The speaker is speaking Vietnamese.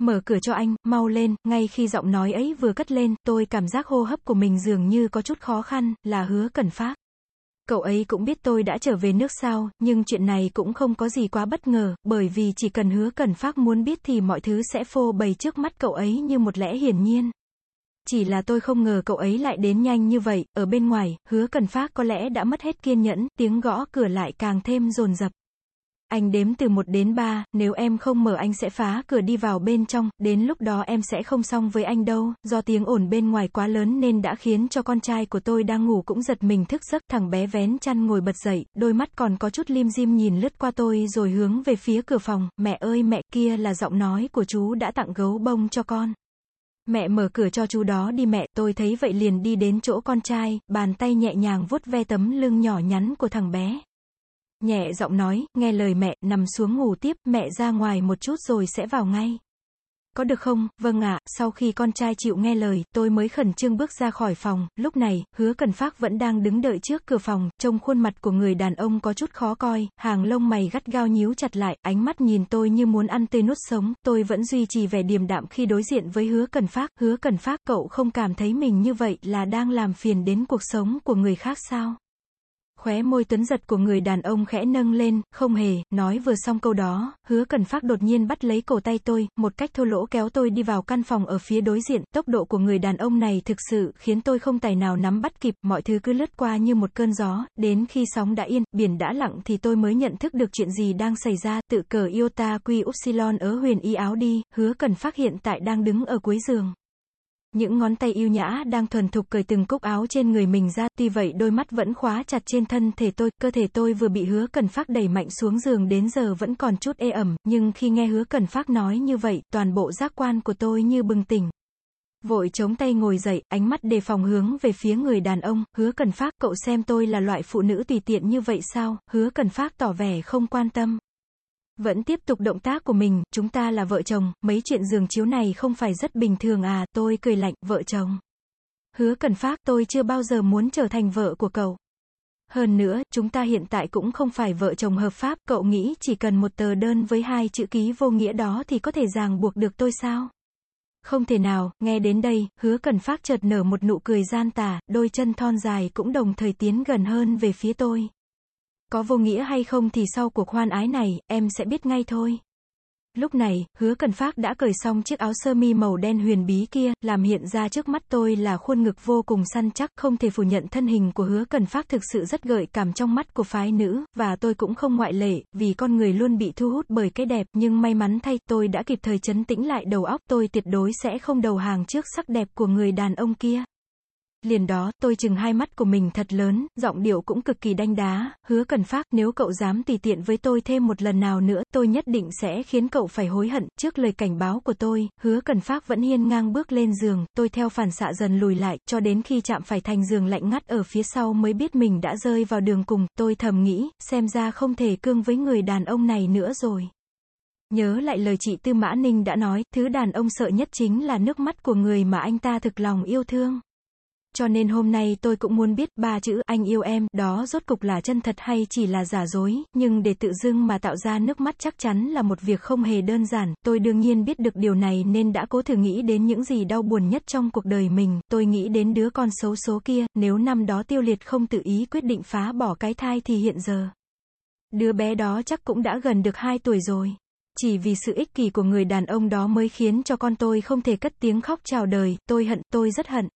mở cửa cho anh, mau lên, ngay khi giọng nói ấy vừa cất lên, tôi cảm giác hô hấp của mình dường như có chút khó khăn, là hứa cần phát. Cậu ấy cũng biết tôi đã trở về nước sao, nhưng chuyện này cũng không có gì quá bất ngờ, bởi vì chỉ cần hứa cần phát muốn biết thì mọi thứ sẽ phô bày trước mắt cậu ấy như một lẽ hiển nhiên. Chỉ là tôi không ngờ cậu ấy lại đến nhanh như vậy, ở bên ngoài, hứa cần phát có lẽ đã mất hết kiên nhẫn, tiếng gõ cửa lại càng thêm dồn dập. Anh đếm từ 1 đến 3, nếu em không mở anh sẽ phá cửa đi vào bên trong, đến lúc đó em sẽ không xong với anh đâu, do tiếng ồn bên ngoài quá lớn nên đã khiến cho con trai của tôi đang ngủ cũng giật mình thức giấc, thằng bé vén chăn ngồi bật dậy, đôi mắt còn có chút lim dim nhìn lướt qua tôi rồi hướng về phía cửa phòng, mẹ ơi mẹ kia là giọng nói của chú đã tặng gấu bông cho con. Mẹ mở cửa cho chú đó đi mẹ, tôi thấy vậy liền đi đến chỗ con trai, bàn tay nhẹ nhàng vuốt ve tấm lưng nhỏ nhắn của thằng bé. Nhẹ giọng nói, nghe lời mẹ, nằm xuống ngủ tiếp, mẹ ra ngoài một chút rồi sẽ vào ngay. Có được không? Vâng ạ, sau khi con trai chịu nghe lời, tôi mới khẩn trương bước ra khỏi phòng, lúc này, hứa cần phát vẫn đang đứng đợi trước cửa phòng, trông khuôn mặt của người đàn ông có chút khó coi, hàng lông mày gắt gao nhíu chặt lại, ánh mắt nhìn tôi như muốn ăn tươi nuốt sống, tôi vẫn duy trì vẻ điềm đạm khi đối diện với hứa cần phát, hứa cần phát cậu không cảm thấy mình như vậy là đang làm phiền đến cuộc sống của người khác sao? Khóe môi tuấn giật của người đàn ông khẽ nâng lên, không hề, nói vừa xong câu đó, hứa cần phát đột nhiên bắt lấy cổ tay tôi, một cách thô lỗ kéo tôi đi vào căn phòng ở phía đối diện, tốc độ của người đàn ông này thực sự khiến tôi không tài nào nắm bắt kịp, mọi thứ cứ lướt qua như một cơn gió, đến khi sóng đã yên, biển đã lặng thì tôi mới nhận thức được chuyện gì đang xảy ra, tự cờ Iota Quy Upsilon ở huyền y áo đi, hứa cần phát hiện tại đang đứng ở cuối giường. Những ngón tay yêu nhã đang thuần thục cởi từng cúc áo trên người mình ra, tuy vậy đôi mắt vẫn khóa chặt trên thân thể tôi, cơ thể tôi vừa bị hứa cần phát đẩy mạnh xuống giường đến giờ vẫn còn chút ê ẩm, nhưng khi nghe hứa cần phát nói như vậy, toàn bộ giác quan của tôi như bừng tỉnh. Vội chống tay ngồi dậy, ánh mắt đề phòng hướng về phía người đàn ông, hứa cần phát, cậu xem tôi là loại phụ nữ tùy tiện như vậy sao, hứa cần phát tỏ vẻ không quan tâm. Vẫn tiếp tục động tác của mình, chúng ta là vợ chồng, mấy chuyện giường chiếu này không phải rất bình thường à, tôi cười lạnh, vợ chồng. Hứa cần phát, tôi chưa bao giờ muốn trở thành vợ của cậu. Hơn nữa, chúng ta hiện tại cũng không phải vợ chồng hợp pháp, cậu nghĩ chỉ cần một tờ đơn với hai chữ ký vô nghĩa đó thì có thể ràng buộc được tôi sao? Không thể nào, nghe đến đây, hứa cần phát chợt nở một nụ cười gian tà, đôi chân thon dài cũng đồng thời tiến gần hơn về phía tôi. Có vô nghĩa hay không thì sau cuộc hoan ái này, em sẽ biết ngay thôi. Lúc này, hứa cần phát đã cởi xong chiếc áo sơ mi màu đen huyền bí kia, làm hiện ra trước mắt tôi là khuôn ngực vô cùng săn chắc, không thể phủ nhận thân hình của hứa cần phát thực sự rất gợi cảm trong mắt của phái nữ, và tôi cũng không ngoại lệ, vì con người luôn bị thu hút bởi cái đẹp, nhưng may mắn thay, tôi đã kịp thời chấn tĩnh lại đầu óc, tôi tuyệt đối sẽ không đầu hàng trước sắc đẹp của người đàn ông kia. Liền đó, tôi chừng hai mắt của mình thật lớn, giọng điệu cũng cực kỳ đanh đá, hứa cần phát, nếu cậu dám tùy tiện với tôi thêm một lần nào nữa, tôi nhất định sẽ khiến cậu phải hối hận, trước lời cảnh báo của tôi, hứa cần phát vẫn hiên ngang bước lên giường, tôi theo phản xạ dần lùi lại, cho đến khi chạm phải thành giường lạnh ngắt ở phía sau mới biết mình đã rơi vào đường cùng, tôi thầm nghĩ, xem ra không thể cương với người đàn ông này nữa rồi. Nhớ lại lời chị Tư Mã Ninh đã nói, thứ đàn ông sợ nhất chính là nước mắt của người mà anh ta thực lòng yêu thương. Cho nên hôm nay tôi cũng muốn biết ba chữ anh yêu em, đó rốt cục là chân thật hay chỉ là giả dối, nhưng để tự dưng mà tạo ra nước mắt chắc chắn là một việc không hề đơn giản, tôi đương nhiên biết được điều này nên đã cố thử nghĩ đến những gì đau buồn nhất trong cuộc đời mình, tôi nghĩ đến đứa con xấu số kia, nếu năm đó tiêu liệt không tự ý quyết định phá bỏ cái thai thì hiện giờ. Đứa bé đó chắc cũng đã gần được 2 tuổi rồi. Chỉ vì sự ích kỷ của người đàn ông đó mới khiến cho con tôi không thể cất tiếng khóc chào đời, tôi hận, tôi rất hận.